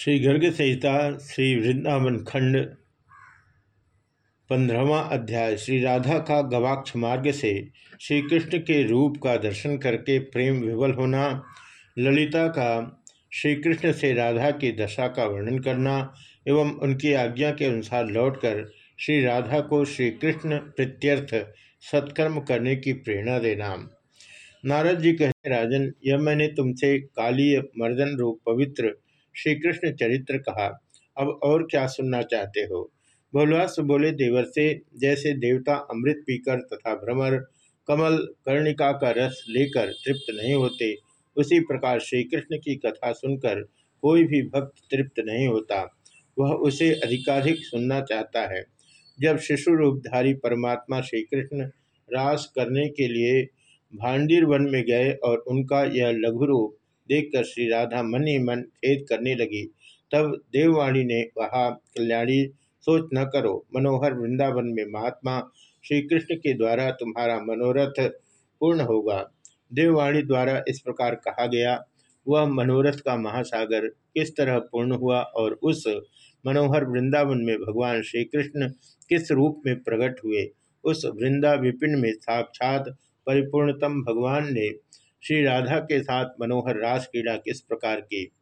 श्री गर्ग संहिता, श्री वृंदावन खंड, पंद्रहवा अध्याय, श्री राधा का गवाक्ष मार्ग से श्री कृष्ण के रूप का दर्शन करके प्रेम विवल होना, ललिता का श्री कृष्ण से राधा की दशा का वर्णन करना एवं उनकी आज्ञा के अनुसार लौटकर श्री राधा को श्री कृष्ण प्रत्यर्थ सत्कर्म करने की प्रेरणा देना। नारद जी कहते, राजन, यह मैंने तुमसे कालीय मर्दन रूप पवित्र श्री कृष्ण चरित्र कहा, अब और क्या सुनना चाहते हो? भोलवास बोले, देवर से जैसे देवता अमृत पीकर तथा भ्रमर, कमल, कर्णिका का रस लेकर तृप्त नहीं होते, उसी प्रकार श्री कृष्ण की कथा सुनकर कोई भी भक्त तृप्त नहीं होता। वह उसे अधिकाधिक सुनना चाहता है। जब शिशु रूपधारी परमात्मा श्री कृष्ण रास करने के लिए भांडीर वन में गए और उनका यह लघु रूप देखकर श्री राधा मन ही मन खेद करने लगी। तब देववाणी ने कहा, कल्याणी, सोच न करो। मनोहर वृंदावन में महात्मा श्री कृष्ण के द्वारा तुम्हारा मनोरथ पूर्ण होगा। देववाणी द्वारा इस प्रकार कहा गया, वह मनोरथ का महासागर किस तरह पूर्ण हुआ और उस मनोहर वृंदावन में भगवान श्री कृष्ण किस रूप में प्रकट हुए? उस वृंदा विपिन में साक्षात परिपूर्णतम भगवान ने श्री राधा के साथ मनोहर रास क्रीड़ा किस प्रकार की?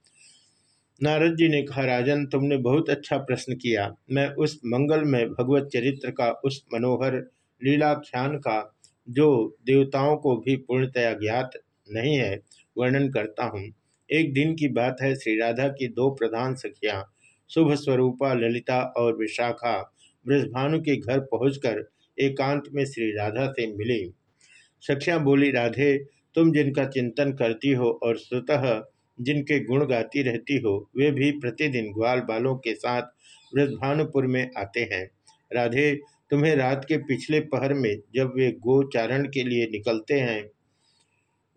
नारद जी ने कहा, राजन, तुमने बहुत अच्छा प्रश्न किया। मैं उस मंगल में भगवत चरित्र का, उस मनोहर लीलाख्यान का, जो देवताओं को भी पूर्णतया ज्ञात नहीं है, वर्णन करता हूँ। एक दिन की बात है, श्री राधा की दो प्रधान सखियाँ, शुभ स्वरूपा, ललिता और विशाखा, ब्रजभानु के घर पहुंचकर एकांत में श्री राधा से मिली। सखियाँ बोली, राधे तुम जिनका चिंतन करती हो और स्वतः जिनके गुण गाती रहती हो, वे भी प्रतिदिन ग्वाल बालों के साथ वृद्धानुपुर में आते हैं। राधे, तुम्हें रात के पिछले पहर में जब वे गोचारण के लिए निकलते हैं,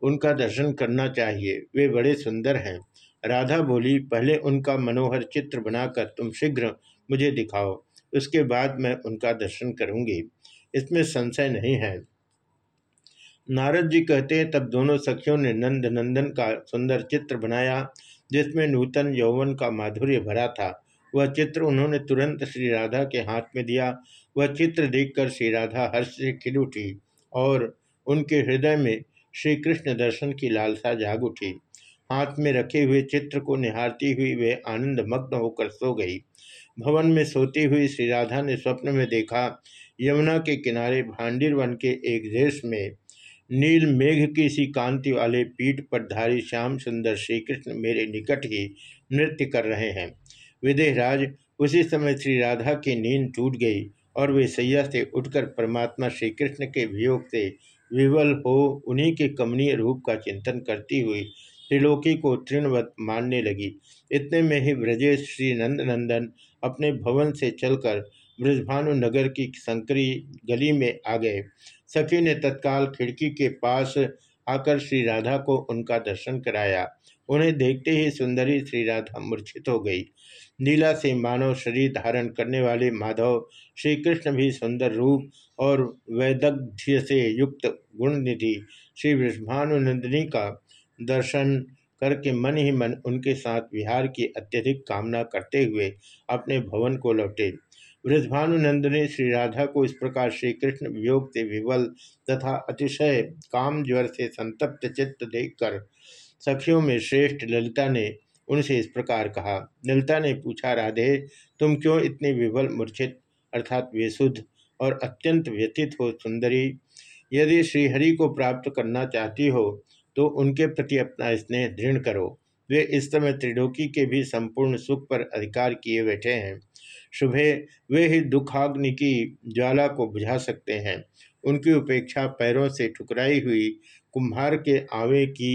उनका दर्शन करना चाहिए। वे बड़े सुंदर हैं। राधा बोली, पहले उनका मनोहर चित्र बनाकर तुम शीघ्र मुझे दिखाओ। उसके बाद मैं उनका दर्शन करूँगी। इसमें संशय नहीं है। नारद जी कहते हैं, तब दोनों सखियों ने नंद नंदन का सुंदर चित्र बनाया, जिसमें नूतन यौवन का माधुर्य भरा था। वह चित्र उन्होंने तुरंत श्री राधा के हाथ में दिया। वह चित्र देखकर श्री राधा हर्ष से खिल उठी और उनके हृदय में श्री कृष्ण दर्शन की लालसा जाग उठी। हाथ में रखे हुए चित्र को निहारती हुई वे आनंद मग्न होकर सो गई। भवन में सोती हुई श्री राधा ने स्वप्न में देखा, यमुना के किनारे भांडिर वन के एक देश में नील मेघ की सी कांति वाले पीठ पर धारी श्याम सुंदर श्री कृष्ण मेरे निकट ही नृत्य कर रहे हैं। विदेहराज, उसी समय श्री राधा की नींद टूट गई और वे सैया से उठकर परमात्मा श्री कृष्ण के वियोग से विवल हो उन्हीं के कमनीय रूप का चिंतन करती हुई त्रिलोकी को तृणवत मानने लगी। इतने में ही ब्रजेश श्री नंद नंदन अपने भवन से चलकर ब्रजभानु नगर की संकरी गली में आ गए। सखी ने तत्काल खिड़की के पास आकर श्री राधा को उनका दर्शन कराया। उन्हें देखते ही सुंदरी श्री राधा मूर्छित हो गई। नीला से मानव शरीर धारण करने वाले माधव श्री कृष्ण भी सुंदर रूप और वैदग्ध्य से युक्त गुण निधि श्री वृषभानुनंदिनी का दर्शन करके मन ही मन उनके साथ विहार की अत्यधिक कामना करते हुए अपने भवन को लौटे। वृषभानुनंद ने श्री राधा को इस प्रकार श्री कृष्ण वियोग से विवल तथा अतिशय काम ज्वर से संतप्त चित्त देखकर सखियों में श्रेष्ठ ललिता ने उनसे इस प्रकार कहा, ललिता ने पूछा, राधे, तुम क्यों इतनी विवल मूर्छित? अर्थात विशुद्ध और अत्यंत व्यतीत हो, सुंदरी। यदि श्रीहरि को प्राप्त करना चाहती हो तो उनके प्रति अपना स्नेह दृढ़ करो। वे इस समय त्रिलोकी के भी संपूर्ण सुख पर अधिकार किए बैठे हैं। सुबह वे ही दुखाग्नि की ज्वाला को बुझा सकते हैं। उनकी उपेक्षा पैरों से ठुकराई हुई कुम्हार के आवे की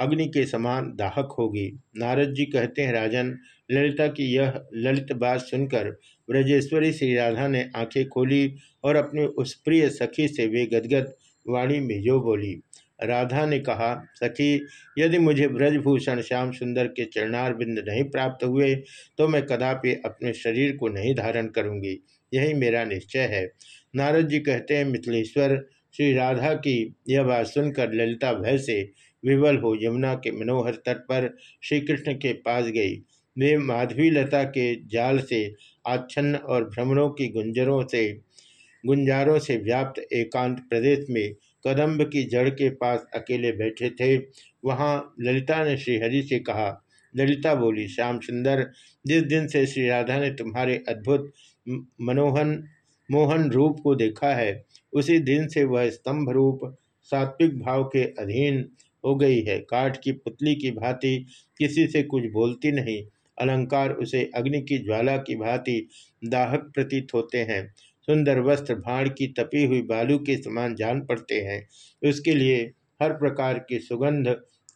अग्नि के समान दाहक होगी। नारद जी कहते हैं, राजन, ललिता की यह ललित बात सुनकर ब्रजेश्वरी श्री राधा ने आँखें खोली और अपने उस प्रिय सखी से वे गदगद वाणी में जो बोली राधा ने कहा, सखी, यदि मुझे ब्रजभूषण श्याम सुंदर के चरणार बिंद नहीं प्राप्त हुए तो मैं कदापि अपने शरीर को नहीं धारण करूँगी। यही मेरा निश्चय है। नारद जी कहते हैं, मिथिलेश्वर, श्री राधा की यह बात सुनकर ललिता भय से विवल हो यमुना के मनोहर तट पर श्री कृष्ण के पास गई। वे माधवी लता के जाल से आच्छन्न और भ्रमणों की गुंजरों से, गुंजारों से व्याप्त एकांत प्रदेश में कदम्ब की जड़ के पास अकेले बैठे थे। वहाँ ललिता ने श्रीहरि से कहा, ललिता बोली, श्याम सुंदर, जिस दिन से श्री राधा ने तुम्हारे अद्भुत मनोहन, मोहन रूप को देखा है, उसी दिन से वह स्तंभ रूप, सात्विक भाव के अधीन हो गई है। काठ की पुतली की भांति किसी से कुछ बोलती नहीं, अलंकार उसे अग्नि की ज्वाला की भांति दाहक प्रतीत होते हैं। सुंदर वस्त्र भाण की तपी हुई बालू के समान जान पड़ते हैं। उसके लिए हर प्रकार की सुगंध,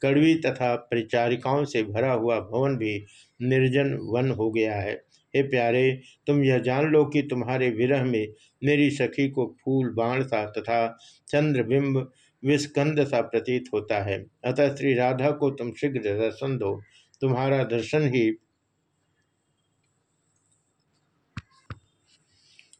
कड़वी तथा परिचारिकाओं से भरा हुआ भवन भी निर्जन वन हो गया है। हे प्यारे, तुम यह जान लो कि तुम्हारे विरह में मेरी सखी को फूल बाण सा तथा चंद्रबिंब विस्कंद सा प्रतीत होता है। अतः श्री राधा को तुम शीघ्र दर्शन दो। तुम्हारा दर्शन ही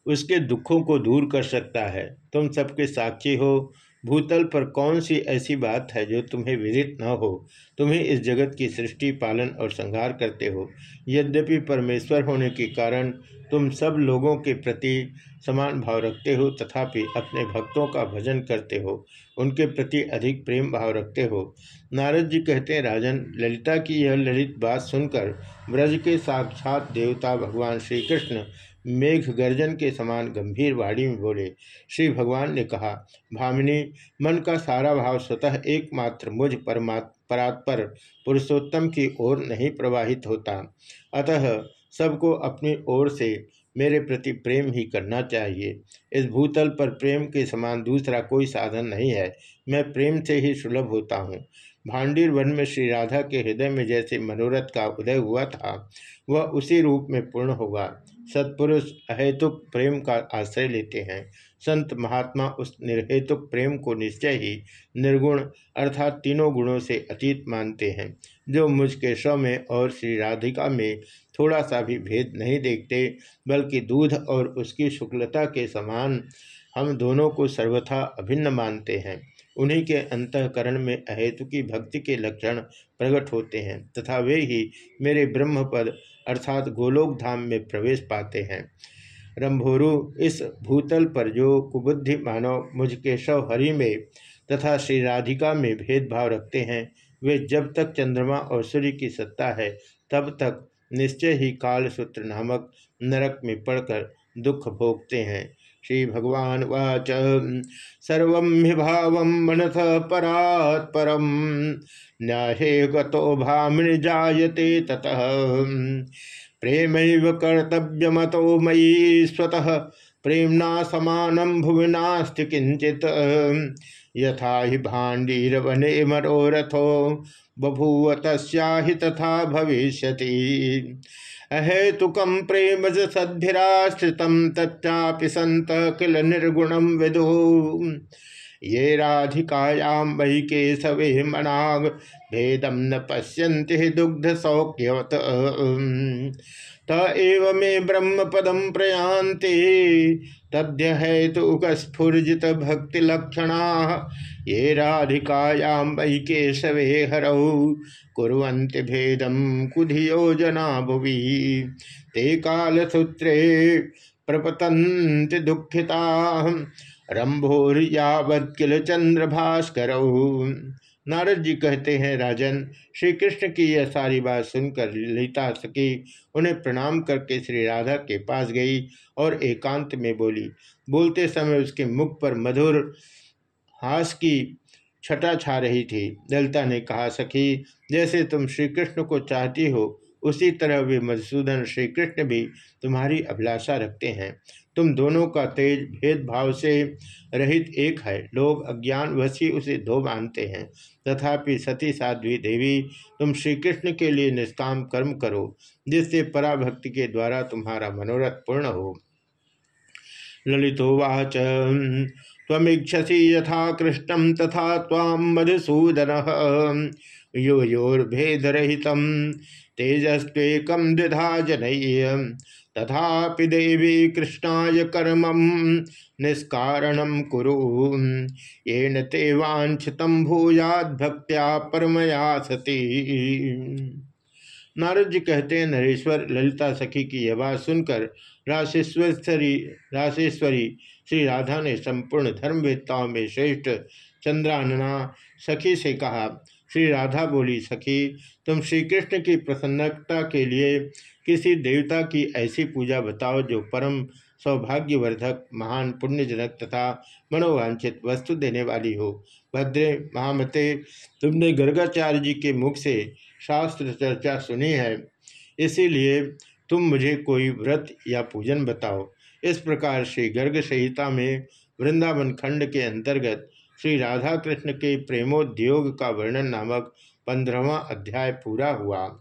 उसके दुखों को दूर कर सकता है। तुम सबके साक्षी हो। भूतल पर कौन सी ऐसी बात है जो तुम्हें विदित न हो? तुम्हें इस जगत की सृष्टि, पालन और संहार करते हो। यद्यपि परमेश्वर होने के कारण तुम सब लोगों के प्रति समान भाव रखते हो, तथापि अपने भक्तों का भजन करते हो। उनके प्रति अधिक प्रेम भाव रखते हो। नारद जी कहते हैं, राजन, ललिता की यह ललित बात सुनकर ब्रज के साक्षात देवता भगवान श्री कृष्ण मेघ गर्जन के समान गंभीर वाणी में बोले, श्री भगवान ने कहा, भामिनी, मन का सारा भाव स्वतः एकमात्र मुझ परात्पर पुरुषोत्तम की ओर नहीं प्रवाहित होता। अतः सबको अपनी ओर से मेरे प्रति प्रेम ही करना चाहिए। इस भूतल पर प्रेम के समान दूसरा कोई साधन नहीं है। मैं प्रेम से ही सुलभ होता हूँ। भांडीर वन में श्री राधा के हृदय में जैसे मनोरथ का उदय हुआ था, वह उसी रूप में पूर्ण होगा। सत्पुरुष अहेतुक प्रेम का आश्रय लेते हैं। संत महात्मा उस निर्हेतुक प्रेम को निश्चय ही निर्गुण अर्थात तीनों गुणों से अतीत मानते हैं, जो मुझ केशव में और श्री राधिका में थोड़ा सा भी भेद नहीं देखते, बल्कि दूध और उसकी शुक्लता के समान हम दोनों को सर्वथा अभिन्न मानते हैं। उन्हीं के अंतकरण में अहेतु की भक्ति के लक्षण प्रकट होते हैं, तथा वे ही मेरे ब्रह्म पद अर्थात गोलोक धाम में प्रवेश पाते हैं। रंभोरु, इस भूतल पर जो कुबुद्धि मानव मुझ केशव हरि में तथा श्री राधिका में भेदभाव रखते हैं, वे जब तक चंद्रमा और सूर्य की सत्ता है, तब तक निश्चय ही कालसूत्र नामक नरक में पड़कर दुख भोगते हैं। श्री भगवान वाच सर्व भाव मनस परात् परम न्याहे गतो भामिन जायते ततः। प्रेम कर्तव्यमतो मयि स्वतः। प्रेमना समानम भुवि नास्ति किंचित यथा हि भाण्डीरवने मनोरथो। बभूव तस्या तथा भविष्यति। अहेतुकम प्रेम सद्भिराश्रित तच्चापि संत किल निर्गुणम विदु। ये राधिकायां वही केशवे मनाग भेदम न पश्यन्ति दुग्ध सौख्यवत त एव मे ब्रह्म पदम प्रयांति तद्य हेतुकस्फुर्जित भक्ति लक्षणा ये राधिकायां वै केशवे हरौ कुरंत भेदम कुधियो जना भुवि ते कालसूत्रे प्रपतंत दुखिता। रंभोर यावत किल चंद्र भास्कर नारद जी कहते हैं, राजन श्री कृष्ण की यह सारी बात सुनकर ललिता सकी उन्हें प्रणाम करके श्री राधा के पास गई और एकांत में बोली। बोलते समय उसके मुख पर मधुर हास की छटा छा रही थी। ललिता ने कहा, सखी, जैसे तुम श्री कृष्ण को चाहती हो, उसी तरह वे मधुसूदन श्री कृष्ण भी तुम्हारी अभिलाषा रखते हैं। तुम दोनों का तेज भेदभाव से रहित एक है। लोग अज्ञान वशी उसे दो मानते हैं। तथापि सती साध्वी देवी, तुम श्री कृष्ण के लिए निष्काम कर्म करो, जिससे पराभक्ति के द्वारा तुम्हारा मनोरथ पूर्ण हो। ललितोवाच तमीक्षसी यथा कृष्ण तथा ताम मधुसूदन यो योर्भेदरहित तेजस्वेकम द्विधा जनय तथापि देवी कृष्णाय कर्म निष्कारणम कुरु। येन ते भूयाद भक्त्या परमया सती। नारद जी कहते हैं, नरेश्वर, ललिता सखी की यह बात सुनकर राशेश्वरी राशेश्वरी श्री राधा ने संपूर्ण धर्मवेत्ताओं में श्रेष्ठ चंद्रानना सखी से कहा श्री राधा बोली, सखी, तुम श्री कृष्ण की प्रसन्नता के लिए किसी देवता की ऐसी पूजा बताओ जो परम सौभाग्यवर्धक, महान, पुण्यजनक तथा मनोवांछित वस्तु देने वाली हो। भद्रे, महामते, तुमने गर्गाचार्य जी के मुख से शास्त्र चर्चा सुनी है। इसीलिए तुम मुझे कोई व्रत या पूजन बताओ। इस प्रकार श्री गर्ग संहिता में वृंदावन खंड के अंतर्गत श्री राधा कृष्ण के प्रेमोद्योग का वर्णन नामक पंद्रहवा अध्याय पूरा हुआ।